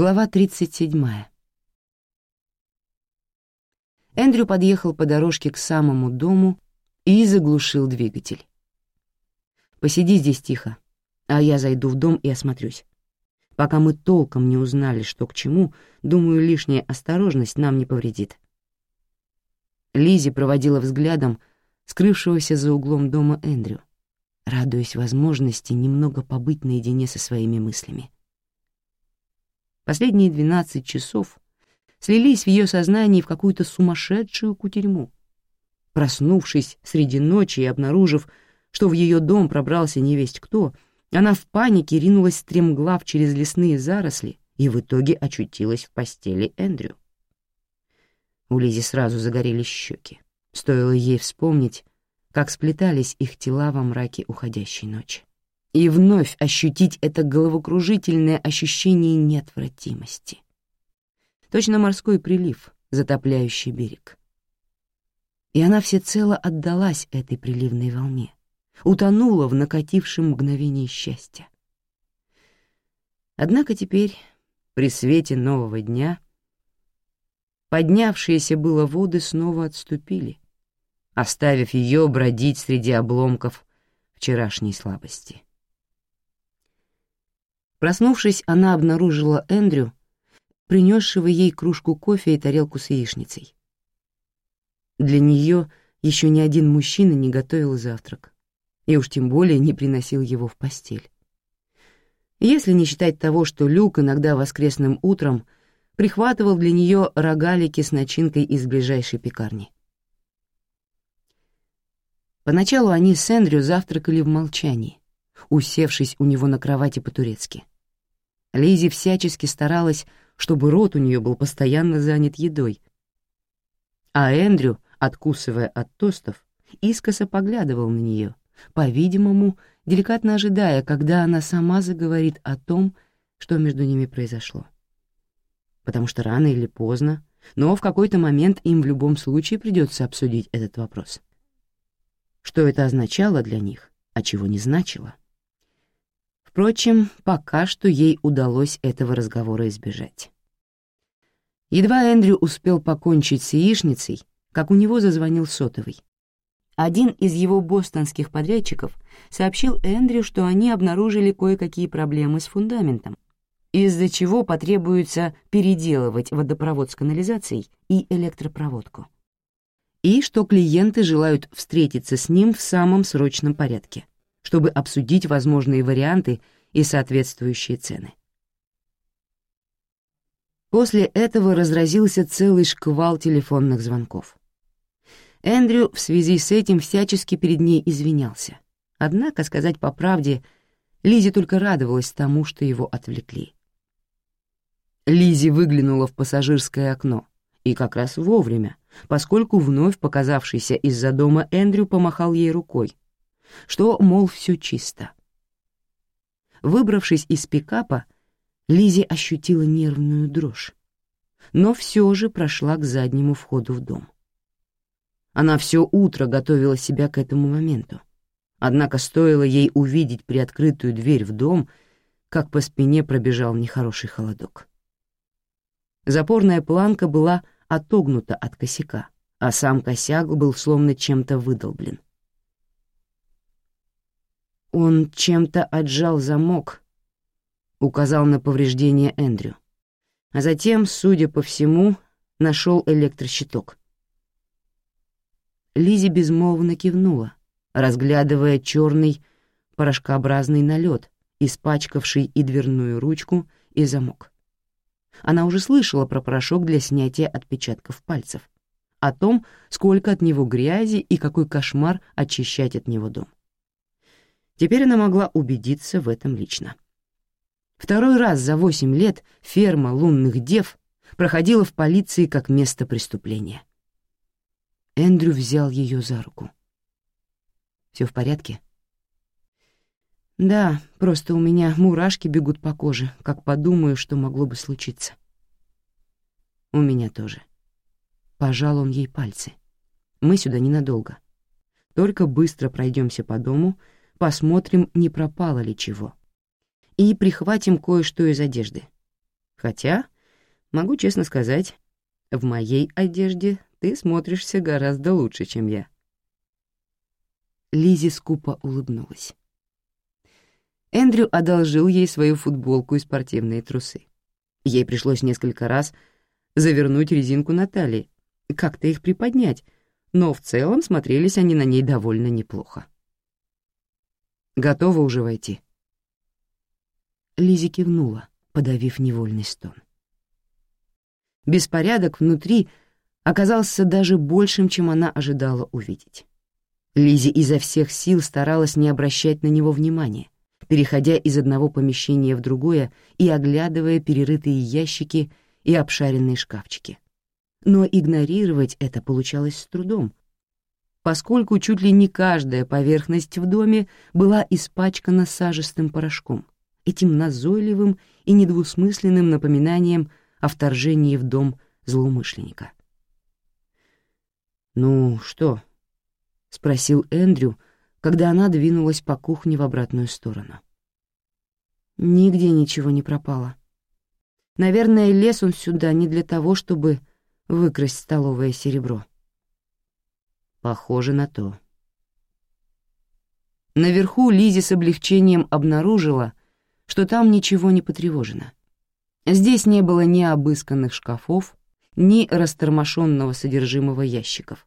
Глава 37. Эндрю подъехал по дорожке к самому дому и заглушил двигатель. «Посиди здесь тихо, а я зайду в дом и осмотрюсь. Пока мы толком не узнали, что к чему, думаю, лишняя осторожность нам не повредит». Лизи проводила взглядом скрывшегося за углом дома Эндрю, радуясь возможности немного побыть наедине со своими мыслями. Последние двенадцать часов слились в ее сознании в какую-то сумасшедшую кутерьму. Проснувшись среди ночи и обнаружив, что в ее дом пробрался невесть кто, она в панике ринулась стремглав через лесные заросли и в итоге очутилась в постели Эндрю. У Лизи сразу загорелись щеки. Стоило ей вспомнить, как сплетались их тела во мраке уходящей ночи и вновь ощутить это головокружительное ощущение неотвратимости. Точно морской прилив, затопляющий берег. И она всецело отдалась этой приливной волне, утонула в накатившем мгновении счастья. Однако теперь, при свете нового дня, поднявшиеся было воды снова отступили, оставив ее бродить среди обломков вчерашней слабости. Проснувшись, она обнаружила Эндрю, принесшего ей кружку кофе и тарелку с яичницей. Для нее еще ни один мужчина не готовил завтрак, и уж тем более не приносил его в постель. Если не считать того, что Люк иногда воскресным утром прихватывал для нее рогалики с начинкой из ближайшей пекарни. Поначалу они с Эндрю завтракали в молчании, усевшись у него на кровати по-турецки. Лизи всячески старалась, чтобы рот у нее был постоянно занят едой. А Эндрю, откусывая от тостов, искоса поглядывал на нее, по-видимому, деликатно ожидая, когда она сама заговорит о том, что между ними произошло. Потому что рано или поздно, но в какой-то момент им в любом случае придется обсудить этот вопрос. Что это означало для них, а чего не значило — Впрочем, пока что ей удалось этого разговора избежать. Едва Эндрю успел покончить с яичницей, как у него зазвонил сотовый. Один из его бостонских подрядчиков сообщил Эндрю, что они обнаружили кое-какие проблемы с фундаментом, из-за чего потребуется переделывать водопровод с канализацией и электропроводку. И что клиенты желают встретиться с ним в самом срочном порядке чтобы обсудить возможные варианты и соответствующие цены. После этого разразился целый шквал телефонных звонков. Эндрю в связи с этим всячески перед ней извинялся. Однако, сказать по правде, Лизи только радовалась тому, что его отвлекли. Лизи выглянула в пассажирское окно, и как раз вовремя, поскольку вновь показавшийся из-за дома Эндрю помахал ей рукой, что, мол, все чисто. Выбравшись из пикапа, Лизи ощутила нервную дрожь, но все же прошла к заднему входу в дом. Она все утро готовила себя к этому моменту. Однако стоило ей увидеть приоткрытую дверь в дом, как по спине пробежал нехороший холодок. Запорная планка была отогнута от косяка, а сам косяк был словно чем-то выдолблен. Он чем-то отжал замок, указал на повреждение Эндрю, а затем, судя по всему, нашел электрощиток. Лизи безмолвно кивнула, разглядывая черный порошкообразный налет, испачкавший и дверную ручку, и замок. Она уже слышала про порошок для снятия отпечатков пальцев, о том, сколько от него грязи и какой кошмар очищать от него дом. Теперь она могла убедиться в этом лично. Второй раз за восемь лет ферма лунных дев проходила в полиции как место преступления. Эндрю взял ее за руку. «Все в порядке?» «Да, просто у меня мурашки бегут по коже, как подумаю, что могло бы случиться». «У меня тоже». Пожал он ей пальцы. «Мы сюда ненадолго. Только быстро пройдемся по дому, посмотрим, не пропало ли чего. И прихватим кое-что из одежды. Хотя, могу честно сказать, в моей одежде ты смотришься гораздо лучше, чем я. Лизи скупо улыбнулась. Эндрю одолжил ей свою футболку и спортивные трусы. Ей пришлось несколько раз завернуть резинку на талии, как-то их приподнять, но в целом смотрелись они на ней довольно неплохо. «Готова уже войти?» Лизи кивнула, подавив невольный стон. Беспорядок внутри оказался даже большим, чем она ожидала увидеть. Лизи изо всех сил старалась не обращать на него внимания, переходя из одного помещения в другое и оглядывая перерытые ящики и обшаренные шкафчики. Но игнорировать это получалось с трудом, поскольку чуть ли не каждая поверхность в доме была испачкана сажистым порошком, этим назойливым и недвусмысленным напоминанием о вторжении в дом злоумышленника. «Ну что?» — спросил Эндрю, когда она двинулась по кухне в обратную сторону. Нигде ничего не пропало. Наверное, лез он сюда не для того, чтобы выкрасть столовое серебро. Похоже на то. Наверху Лизи с облегчением обнаружила, что там ничего не потревожено. Здесь не было ни обысканных шкафов, ни растормошенного содержимого ящиков.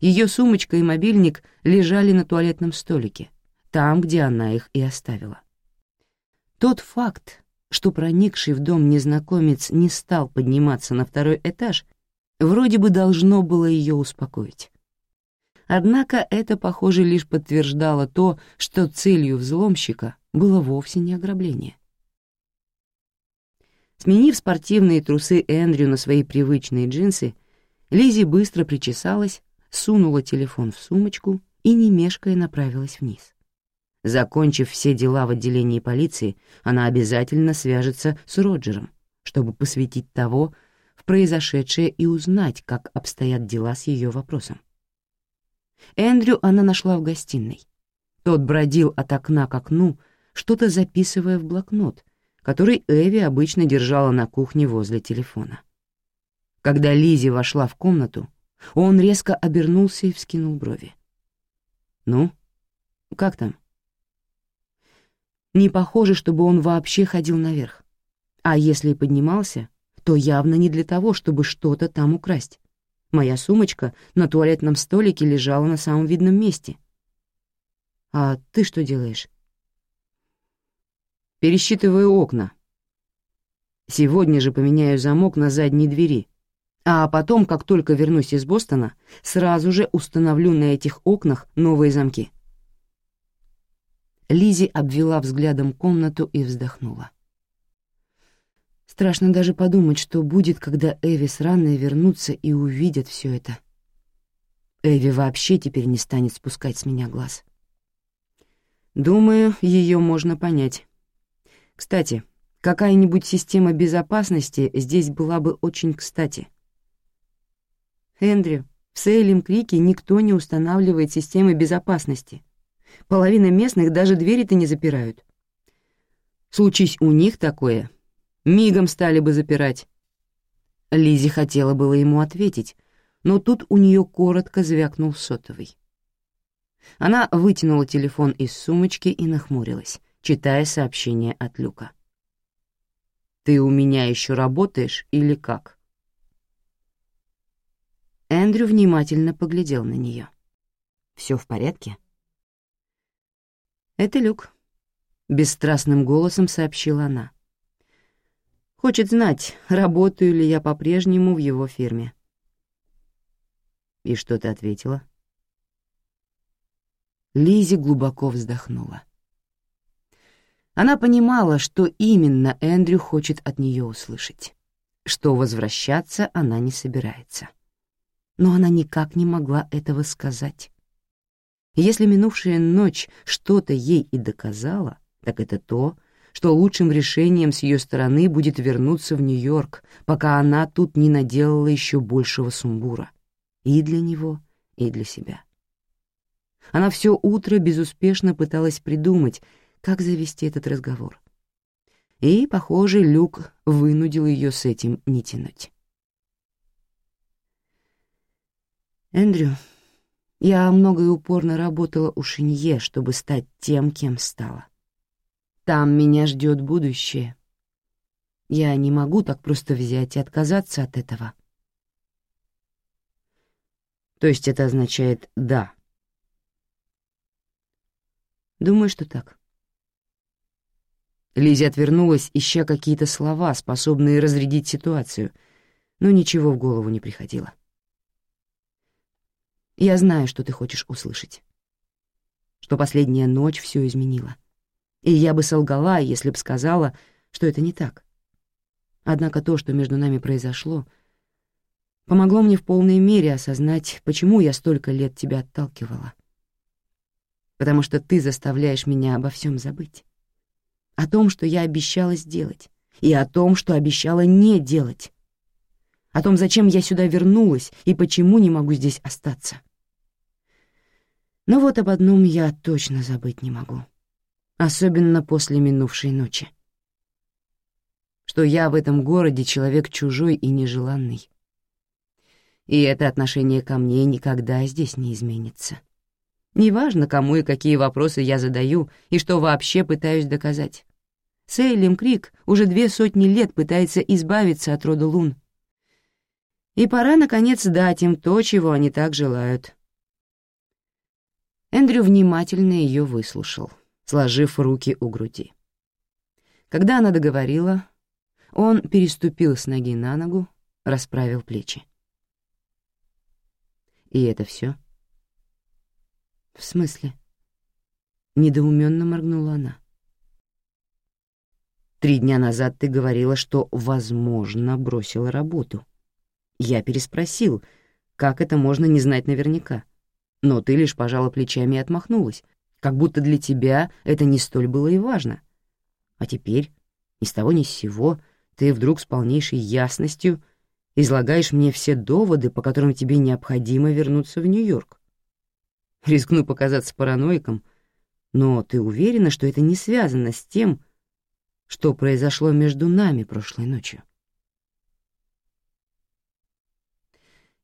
Ее сумочка и мобильник лежали на туалетном столике, там, где она их и оставила. Тот факт, что проникший в дом незнакомец не стал подниматься на второй этаж, вроде бы должно было ее успокоить. Однако это, похоже, лишь подтверждало то, что целью взломщика было вовсе не ограбление. Сменив спортивные трусы Эндрю на свои привычные джинсы, Лизи быстро причесалась сунула телефон в сумочку и, не мешкая, направилась вниз. Закончив все дела в отделении полиции, она обязательно свяжется с Роджером, чтобы посвятить того в произошедшее и узнать, как обстоят дела с ее вопросом. Эндрю она нашла в гостиной. Тот бродил от окна к окну, что-то записывая в блокнот, который Эви обычно держала на кухне возле телефона. Когда Лизи вошла в комнату, он резко обернулся и вскинул брови. «Ну, как там?» Не похоже, чтобы он вообще ходил наверх. А если и поднимался, то явно не для того, чтобы что-то там украсть. Моя сумочка на туалетном столике лежала на самом видном месте. «А ты что делаешь?» «Пересчитываю окна. Сегодня же поменяю замок на задней двери, а потом, как только вернусь из Бостона, сразу же установлю на этих окнах новые замки. Лизи обвела взглядом комнату и вздохнула. Страшно даже подумать, что будет, когда Эви с Ранной вернутся и увидят все это. Эви вообще теперь не станет спускать с меня глаз. Думаю, ее можно понять. Кстати, какая-нибудь система безопасности здесь была бы очень кстати — Эндрю, в Сейлем Крике никто не устанавливает системы безопасности. Половина местных даже двери-то не запирают. Случись у них такое, мигом стали бы запирать. Лизи хотела было ему ответить, но тут у нее коротко звякнул сотовый. Она вытянула телефон из сумочки и нахмурилась, читая сообщение от Люка. «Ты у меня еще работаешь или как?» Эндрю внимательно поглядел на нее. «Все в порядке?» «Это Люк», — бесстрастным голосом сообщила она. «Хочет знать, работаю ли я по-прежнему в его фирме». «И что ты ответила?» Лизи глубоко вздохнула. Она понимала, что именно Эндрю хочет от нее услышать, что возвращаться она не собирается но она никак не могла этого сказать. Если минувшая ночь что-то ей и доказала, так это то, что лучшим решением с ее стороны будет вернуться в Нью-Йорк, пока она тут не наделала еще большего сумбура. И для него, и для себя. Она все утро безуспешно пыталась придумать, как завести этот разговор. И, похоже, Люк вынудил ее с этим не тянуть. «Эндрю, я много и упорно работала у Шинье, чтобы стать тем, кем стала. Там меня ждет будущее. Я не могу так просто взять и отказаться от этого». «То есть это означает «да»?» «Думаю, что так». Лизи отвернулась, ища какие-то слова, способные разрядить ситуацию, но ничего в голову не приходило. «Я знаю, что ты хочешь услышать. Что последняя ночь все изменила. И я бы солгала, если б сказала, что это не так. Однако то, что между нами произошло, помогло мне в полной мере осознать, почему я столько лет тебя отталкивала. Потому что ты заставляешь меня обо всем забыть о том, что я обещала сделать, и о том, что обещала не делать, о том, зачем я сюда вернулась и почему не могу здесь остаться. Но вот об одном я точно забыть не могу, особенно после минувшей ночи. Что я в этом городе человек чужой и нежеланный. И это отношение ко мне никогда здесь не изменится. Неважно, кому и какие вопросы я задаю и что вообще пытаюсь доказать. Сейлем Крик уже две сотни лет пытается избавиться от рода лун. И пора, наконец, дать им то, чего они так желают. Эндрю внимательно ее выслушал, сложив руки у груди. Когда она договорила, он переступил с ноги на ногу, расправил плечи. «И это все? «В смысле?» Недоуменно моргнула она. «Три дня назад ты говорила, что, возможно, бросила работу. Я переспросил, как это можно не знать наверняка. Но ты лишь пожала плечами и отмахнулась, как будто для тебя это не столь было и важно. А теперь, ни с того ни с сего, ты вдруг с полнейшей ясностью излагаешь мне все доводы, по которым тебе необходимо вернуться в Нью-Йорк. Рискну показаться параноиком, но ты уверена, что это не связано с тем, что произошло между нами прошлой ночью?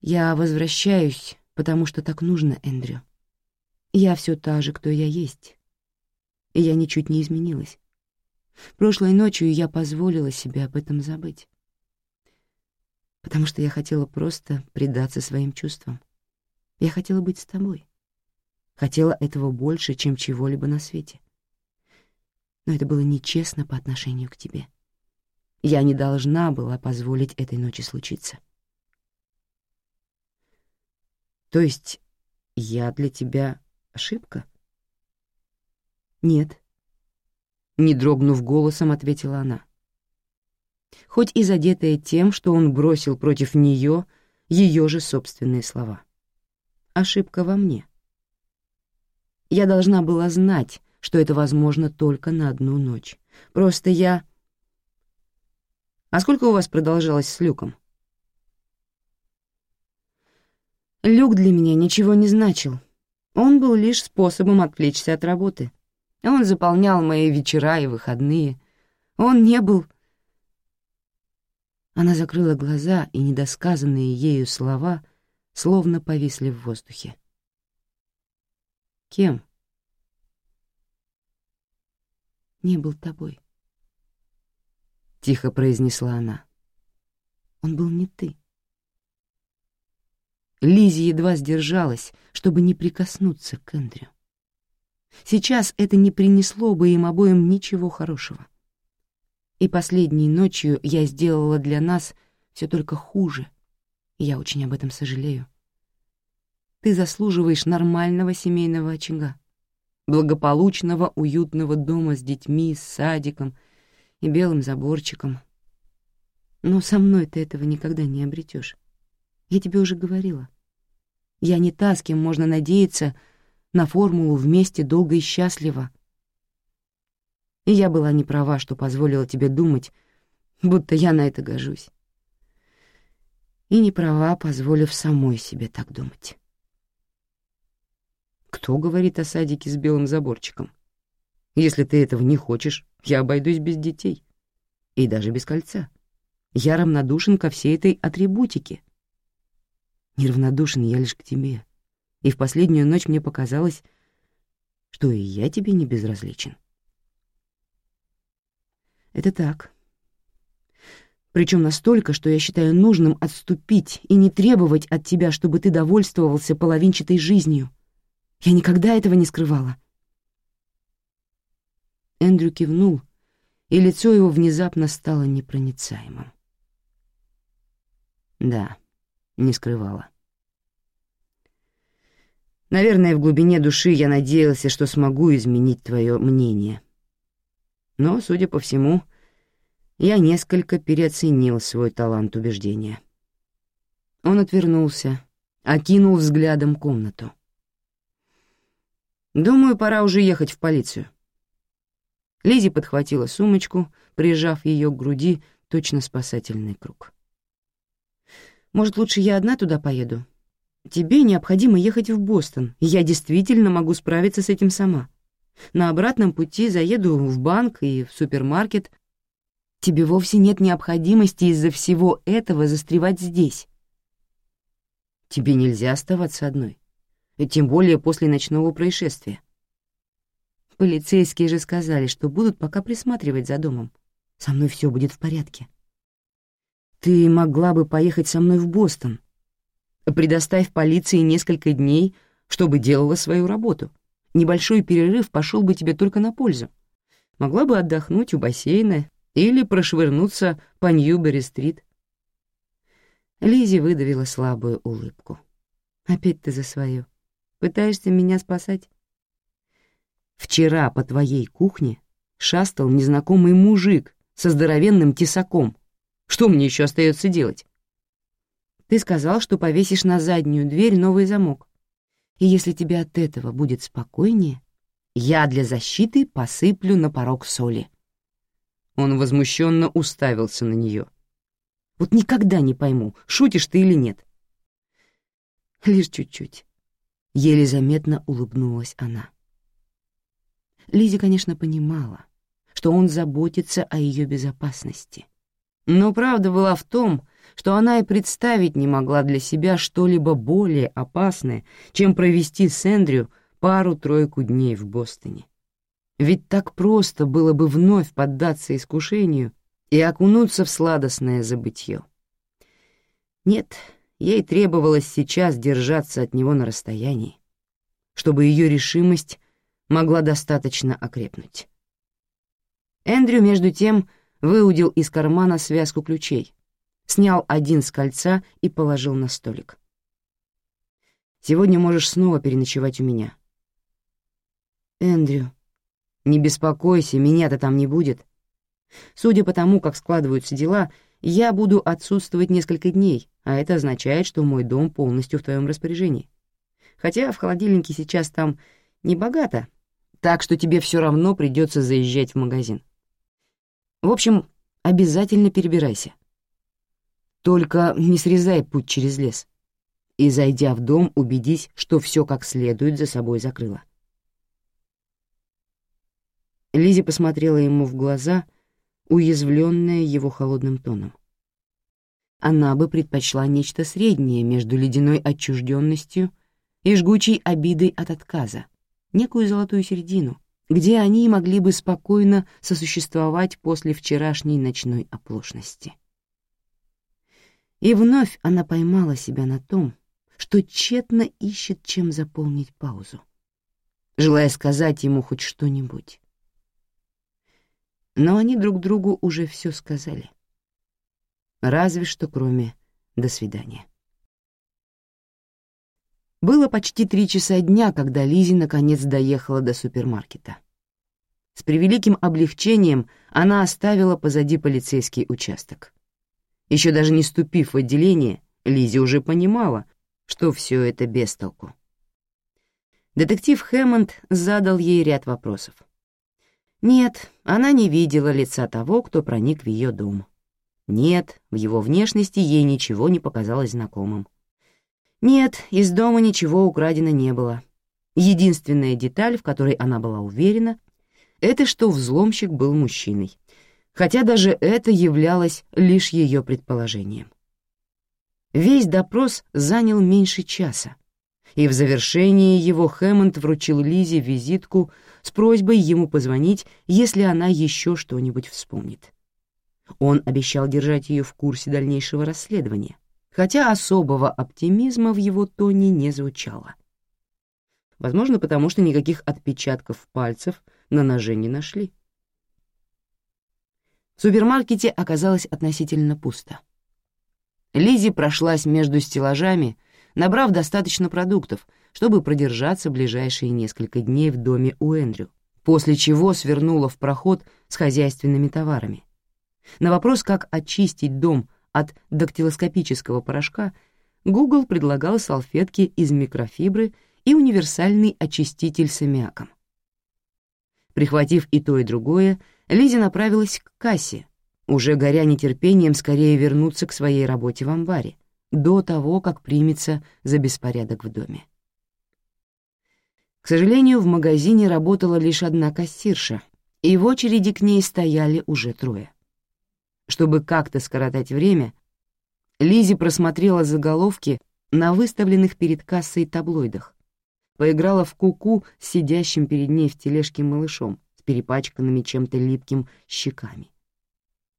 Я возвращаюсь, потому что так нужно, Эндрю. Я все та же, кто я есть. И я ничуть не изменилась. Прошлой ночью я позволила себе об этом забыть. Потому что я хотела просто предаться своим чувствам. Я хотела быть с тобой. Хотела этого больше, чем чего-либо на свете. Но это было нечестно по отношению к тебе. Я не должна была позволить этой ночи случиться. То есть я для тебя ошибка? Нет. Не дрогнув голосом, ответила она. Хоть и задетая тем, что он бросил против нее ее же собственные слова. Ошибка во мне. Я должна была знать, что это возможно только на одну ночь. Просто я... А сколько у вас продолжалось с Люком? Люк для меня ничего не значил. Он был лишь способом отвлечься от работы. Он заполнял мои вечера и выходные. Он не был... Она закрыла глаза, и недосказанные ею слова словно повисли в воздухе. Кем? Не был тобой. Тихо произнесла она. Он был не ты. Лизи едва сдержалась, чтобы не прикоснуться к Эндрю. Сейчас это не принесло бы им обоим ничего хорошего. И последней ночью я сделала для нас все только хуже, я очень об этом сожалею. Ты заслуживаешь нормального семейного очага, благополучного уютного дома с детьми, с садиком и белым заборчиком. Но со мной ты этого никогда не обретешь. Я тебе уже говорила. Я не та, с кем можно надеяться на формулу «вместе долго и счастливо». И я была не права, что позволила тебе думать, будто я на это гожусь. И не права, позволив самой себе так думать. Кто говорит о садике с белым заборчиком? Если ты этого не хочешь, я обойдусь без детей. и даже без кольца. Я равнодушен ко всей этой атрибутике. Неравнодушен я лишь к тебе. И в последнюю ночь мне показалось, что и я тебе не безразличен. Это так. Причем настолько, что я считаю нужным отступить и не требовать от тебя, чтобы ты довольствовался половинчатой жизнью. Я никогда этого не скрывала. Эндрю кивнул, и лицо его внезапно стало непроницаемым. Да, не скрывала. Наверное, в глубине души я надеялся, что смогу изменить твое мнение. Но, судя по всему, я несколько переоценил свой талант убеждения. Он отвернулся, окинул взглядом комнату. «Думаю, пора уже ехать в полицию». Лизи подхватила сумочку, прижав ее к груди, точно спасательный круг. «Может, лучше я одна туда поеду? Тебе необходимо ехать в Бостон, я действительно могу справиться с этим сама. На обратном пути заеду в банк и в супермаркет. Тебе вовсе нет необходимости из-за всего этого застревать здесь. Тебе нельзя оставаться одной, тем более после ночного происшествия. Полицейские же сказали, что будут пока присматривать за домом. Со мной все будет в порядке. Ты могла бы поехать со мной в Бостон, Предоставь полиции несколько дней, чтобы делала свою работу. Небольшой перерыв пошел бы тебе только на пользу. Могла бы отдохнуть у бассейна или прошвырнуться по Ньюбери-стрит. Лизи выдавила слабую улыбку. «Опять ты за свое. Пытаешься меня спасать?» «Вчера по твоей кухне шастал незнакомый мужик со здоровенным тесаком. Что мне еще остается делать?» Ты сказал, что повесишь на заднюю дверь новый замок. И если тебе от этого будет спокойнее, я для защиты посыплю на порог соли». Он возмущенно уставился на нее. «Вот никогда не пойму, шутишь ты или нет». Лишь чуть-чуть. Еле заметно улыбнулась она. Лизи, конечно, понимала, что он заботится о ее безопасности. Но правда была в том, что она и представить не могла для себя что-либо более опасное, чем провести с Эндрю пару-тройку дней в Бостоне. Ведь так просто было бы вновь поддаться искушению и окунуться в сладостное забытье. Нет, ей требовалось сейчас держаться от него на расстоянии, чтобы ее решимость могла достаточно окрепнуть. Эндрю, между тем, выудил из кармана связку ключей, снял один с кольца и положил на столик. «Сегодня можешь снова переночевать у меня». «Эндрю, не беспокойся, меня-то там не будет. Судя по тому, как складываются дела, я буду отсутствовать несколько дней, а это означает, что мой дом полностью в твоем распоряжении. Хотя в холодильнике сейчас там не богато, так что тебе все равно придется заезжать в магазин. В общем, обязательно перебирайся. Только не срезай путь через лес. И, зайдя в дом, убедись, что все как следует за собой закрыла. Лизи посмотрела ему в глаза, уязвленная его холодным тоном. Она бы предпочла нечто среднее между ледяной отчужденностью и жгучей обидой от отказа, некую золотую середину, где они могли бы спокойно сосуществовать после вчерашней ночной оплошности. И вновь она поймала себя на том, что тщетно ищет, чем заполнить паузу, желая сказать ему хоть что-нибудь. Но они друг другу уже все сказали. Разве что кроме «до свидания». Было почти три часа дня, когда Лизи наконец доехала до супермаркета. С превеликим облегчением она оставила позади полицейский участок. Еще даже не ступив в отделение, Лизи уже понимала, что все это без толку. Детектив Хэммонд задал ей ряд вопросов. Нет, она не видела лица того, кто проник в ее дом. Нет, в его внешности ей ничего не показалось знакомым. Нет, из дома ничего украдено не было. Единственная деталь, в которой она была уверена, это что взломщик был мужчиной. хотя даже это являлось лишь ее предположением. Весь допрос занял меньше часа, и в завершении его Хэммонд вручил Лизе визитку с просьбой ему позвонить, если она еще что-нибудь вспомнит. Он обещал держать ее в курсе дальнейшего расследования, хотя особого оптимизма в его тоне не звучало. Возможно, потому что никаких отпечатков пальцев на ноже не нашли. В супермаркете оказалось относительно пусто. Лизи прошлась между стеллажами, набрав достаточно продуктов, чтобы продержаться ближайшие несколько дней в доме у Эндрю, после чего свернула в проход с хозяйственными товарами. На вопрос, как очистить дом от дактилоскопического порошка, Google предлагал салфетки из микрофибры и универсальный очиститель с аммиаком. Прихватив и то, и другое, Лизи направилась к кассе, уже горя нетерпением скорее вернуться к своей работе в амбаре, до того, как примется за беспорядок в доме. К сожалению, в магазине работала лишь одна кассирша, и в очереди к ней стояли уже трое. Чтобы как-то скоротать время, Лизи просмотрела заголовки на выставленных перед кассой таблоидах, поиграла в куку -ку с сидящим перед ней в тележке малышом с перепачканными чем-то липким щеками.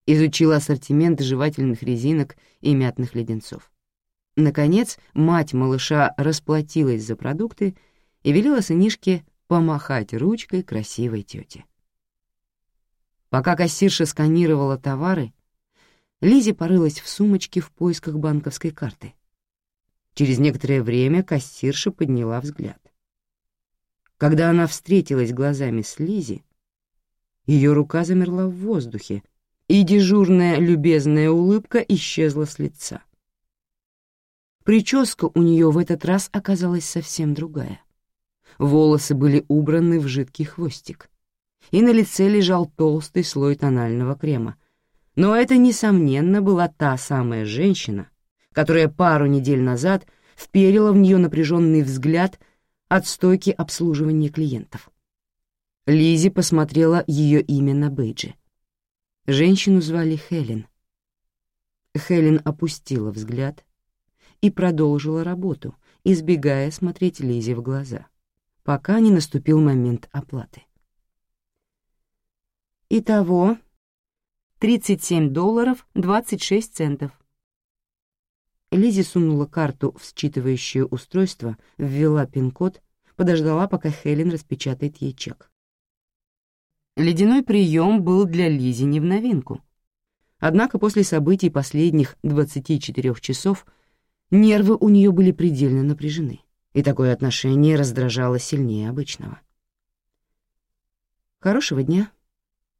Изучила ассортимент жевательных резинок и мятных леденцов. Наконец, мать малыша расплатилась за продукты и велела сынишке помахать ручкой красивой тете. Пока кассирша сканировала товары, Лизи порылась в сумочке в поисках банковской карты. Через некоторое время кассирша подняла взгляд. Когда она встретилась глазами с Лизи, ее рука замерла в воздухе, и дежурная любезная улыбка исчезла с лица. Прическа у нее в этот раз оказалась совсем другая. Волосы были убраны в жидкий хвостик, и на лице лежал толстый слой тонального крема. Но это, несомненно, была та самая женщина, которая пару недель назад вперила в нее напряженный взгляд от стойки обслуживания клиентов. Лизи посмотрела ее имя на бейджи. Женщину звали Хелен. Хелен опустила взгляд и продолжила работу, избегая смотреть Лизе в глаза, пока не наступил момент оплаты. Итого 37 долларов 26 центов. Лизи сунула карту в считывающее устройство, ввела пин-код, подождала, пока Хелен распечатает ей чек. Ледяной прием был для Лизи не в новинку. Однако после событий последних 24 часов нервы у нее были предельно напряжены, и такое отношение раздражало сильнее обычного. «Хорошего дня», —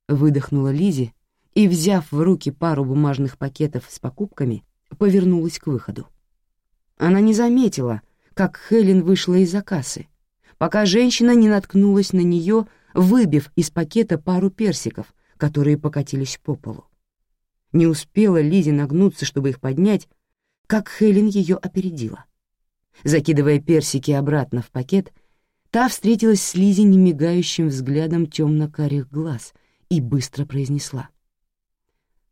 выдохнула Лизи и, взяв в руки пару бумажных пакетов с покупками, повернулась к выходу. Она не заметила, как Хелен вышла из-за кассы, пока женщина не наткнулась на нее, выбив из пакета пару персиков, которые покатились по полу. Не успела Лизи нагнуться, чтобы их поднять, как Хелен ее опередила. Закидывая персики обратно в пакет, та встретилась с Лизи немигающим взглядом темно-карих глаз и быстро произнесла.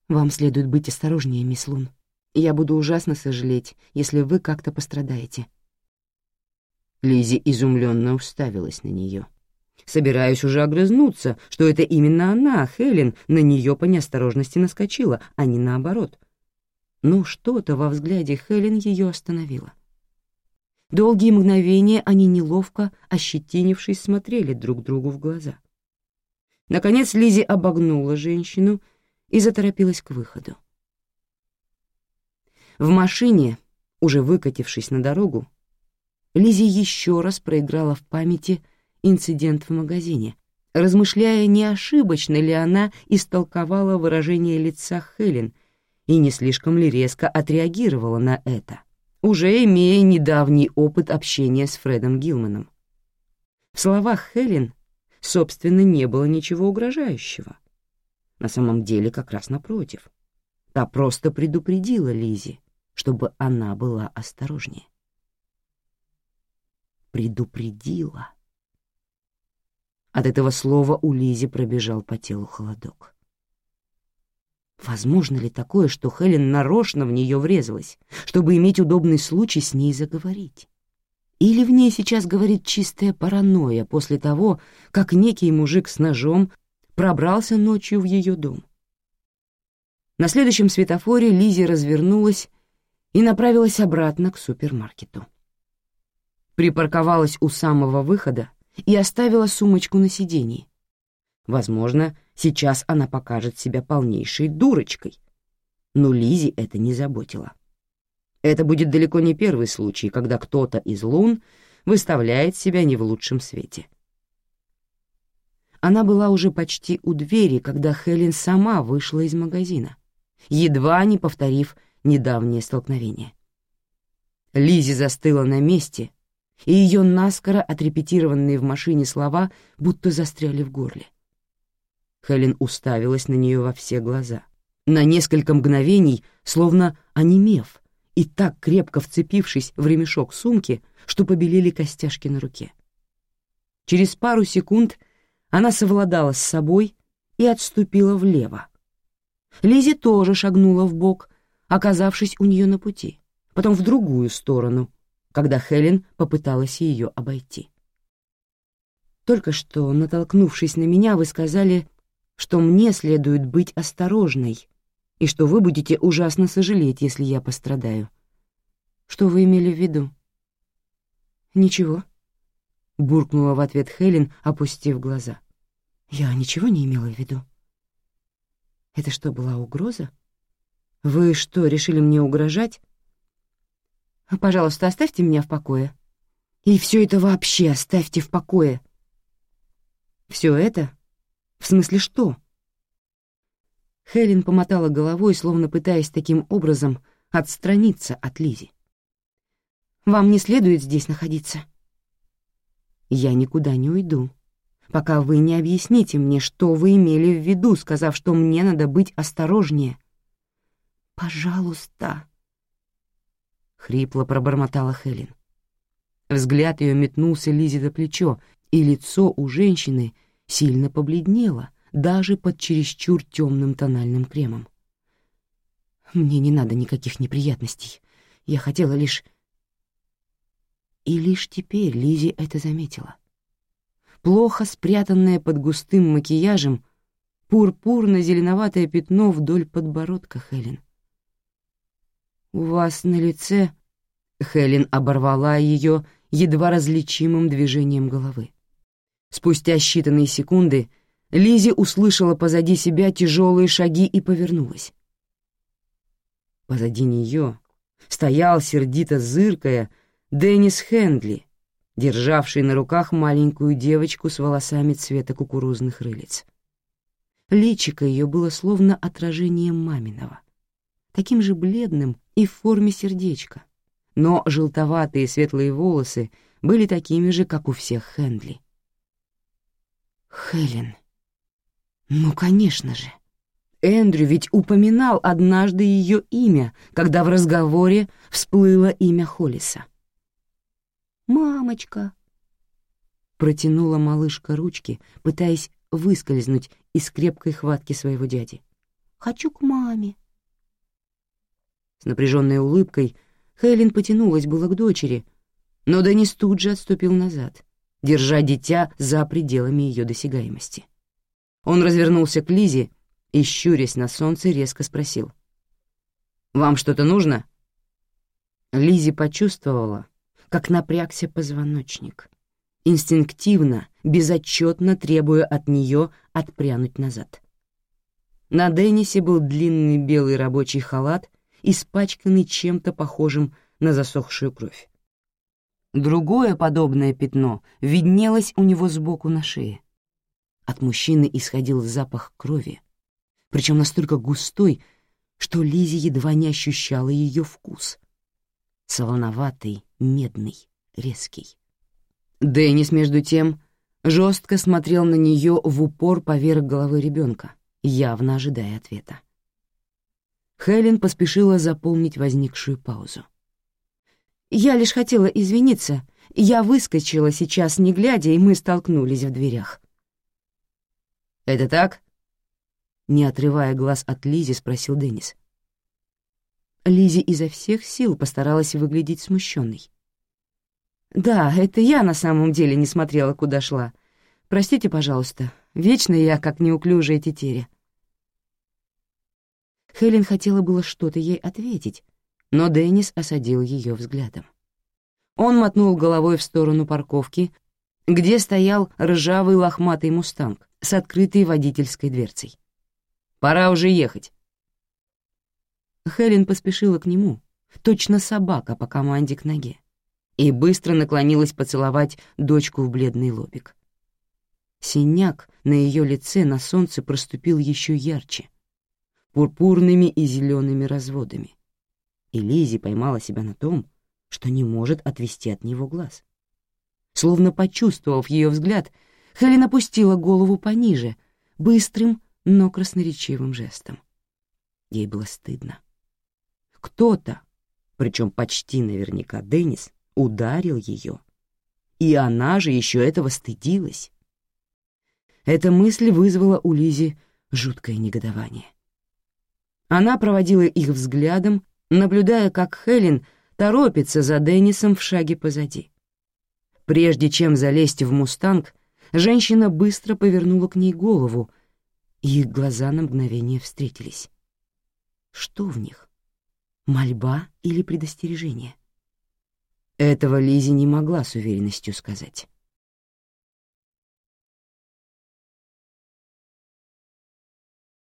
«Вам следует быть осторожнее, мисс Лун. Я буду ужасно сожалеть, если вы как-то пострадаете». Лизи изумленно уставилась на нее. Собираюсь уже огрызнуться, что это именно она, Хелен, на нее по неосторожности наскочила, а не наоборот. Но что-то во взгляде Хелен ее остановило. Долгие мгновения они неловко, ощетинившись, смотрели друг другу в глаза. Наконец Лизи обогнула женщину и заторопилась к выходу. В машине, уже выкатившись на дорогу, Лизи еще раз проиграла в памяти инцидент в магазине, размышляя, не ошибочно ли она истолковала выражение лица Хелен и не слишком ли резко отреагировала на это, уже имея недавний опыт общения с Фредом Гилманом. В словах Хелен, собственно, не было ничего угрожающего. На самом деле, как раз напротив. Та просто предупредила Лизи, чтобы она была осторожнее предупредила. От этого слова у Лизи пробежал по телу холодок. Возможно ли такое, что Хелен нарочно в нее врезалась, чтобы иметь удобный случай с ней заговорить? Или в ней сейчас говорит чистая паранойя после того, как некий мужик с ножом пробрался ночью в ее дом? На следующем светофоре Лизи развернулась и направилась обратно к супермаркету. Припарковалась у самого выхода и оставила сумочку на сиденье. Возможно, сейчас она покажет себя полнейшей дурочкой. Но Лизи это не заботило. Это будет далеко не первый случай, когда кто-то из лун выставляет себя не в лучшем свете. Она была уже почти у двери, когда Хелен сама вышла из магазина, едва не повторив недавнее столкновение. Лизи застыла на месте, и ее наскоро отрепетированные в машине слова будто застряли в горле. Хелен уставилась на нее во все глаза, на несколько мгновений, словно онемев, и так крепко вцепившись в ремешок сумки, что побелели костяшки на руке. Через пару секунд она совладала с собой и отступила влево. Лизи тоже шагнула в бок, оказавшись у нее на пути, потом в другую сторону, когда Хелен попыталась ее обойти. Только что, натолкнувшись на меня, вы сказали, что мне следует быть осторожной и что вы будете ужасно сожалеть, если я пострадаю. Что вы имели в виду? Ничего, — буркнула в ответ Хелен, опустив глаза. Я ничего не имела в виду. Это что, была угроза? Вы что, решили мне угрожать? Пожалуйста, оставьте меня в покое. И все это вообще оставьте в покое. Все это в смысле что? Хелен помотала головой, словно пытаясь таким образом отстраниться от Лизи. «Вам не следует здесь находиться». «Я никуда не уйду, пока вы не объясните мне, что вы имели в виду, сказав, что мне надо быть осторожнее». «Пожалуйста», — хрипло пробормотала Хелен. Взгляд ее метнулся Лизе до плечо, и лицо у женщины — сильно побледнела, даже под чересчур темным тональным кремом. «Мне не надо никаких неприятностей. Я хотела лишь...» И лишь теперь Лизи это заметила. Плохо спрятанное под густым макияжем пурпурно-зеленоватое пятно вдоль подбородка Хелен. «У вас на лице...» Хелен оборвала ее едва различимым движением головы. Спустя считанные секунды Лизи услышала позади себя тяжелые шаги и повернулась. Позади нее стоял, сердито зыркая, Деннис Хендли, державший на руках маленькую девочку с волосами цвета кукурузных рылиц. Личико ее было словно отражением маминого, таким же бледным и в форме сердечка, но желтоватые светлые волосы были такими же, как у всех Хендли. Хелен. Ну, конечно же. Эндрю ведь упоминал однажды ее имя, когда в разговоре всплыло имя Холлиса. «Мамочка!» Протянула малышка ручки, пытаясь выскользнуть из крепкой хватки своего дяди. «Хочу к маме!» С напряженной улыбкой Хелен потянулась было к дочери, но Денис тут же отступил назад — держа дитя за пределами ее досягаемости. Он развернулся к Лизе и, щурясь на солнце, резко спросил. «Вам что-то нужно?» Лизи почувствовала, как напрягся позвоночник, инстинктивно, безотчетно требуя от нее отпрянуть назад. На Деннисе был длинный белый рабочий халат, испачканный чем-то похожим на засохшую кровь. Другое подобное пятно виднелось у него сбоку на шее. От мужчины исходил запах крови, причем настолько густой, что Лизи едва не ощущала ее вкус. Солоноватый, медный, резкий. Деннис, между тем, жестко смотрел на нее в упор поверх головы ребенка, явно ожидая ответа. Хелен поспешила заполнить возникшую паузу. Я лишь хотела извиниться. Я выскочила сейчас, не глядя, и мы столкнулись в дверях. «Это так?» Не отрывая глаз от Лизи, спросил Деннис. Лизи изо всех сил постаралась выглядеть смущенной. «Да, это я на самом деле не смотрела, куда шла. Простите, пожалуйста, вечно я как неуклюжая тетеря». Хелен хотела было что-то ей ответить, но Деннис осадил ее взглядом. Он мотнул головой в сторону парковки, где стоял ржавый лохматый мустанг с открытой водительской дверцей. Пора уже ехать». Хелен поспешила к нему, точно собака по команде к ноге, и быстро наклонилась поцеловать дочку в бледный лобик. Синяк на ее лице на солнце проступил еще ярче, пурпурными и зелеными разводами, и Лизи поймала себя на том, что не может отвести от него глаз. Словно почувствовав ее взгляд, Хелен опустила голову пониже, быстрым, но красноречивым жестом. Ей было стыдно. Кто-то, причем почти наверняка Деннис, ударил ее. И она же еще этого стыдилась. Эта мысль вызвала у Лизи жуткое негодование. Она проводила их взглядом, наблюдая, как Хелен торопится за Деннисом в шаге позади. Прежде чем залезть в «Мустанг», женщина быстро повернула к ней голову, их глаза на мгновение встретились. Что в них? Мольба или предостережение? Этого Лизи не могла с уверенностью сказать.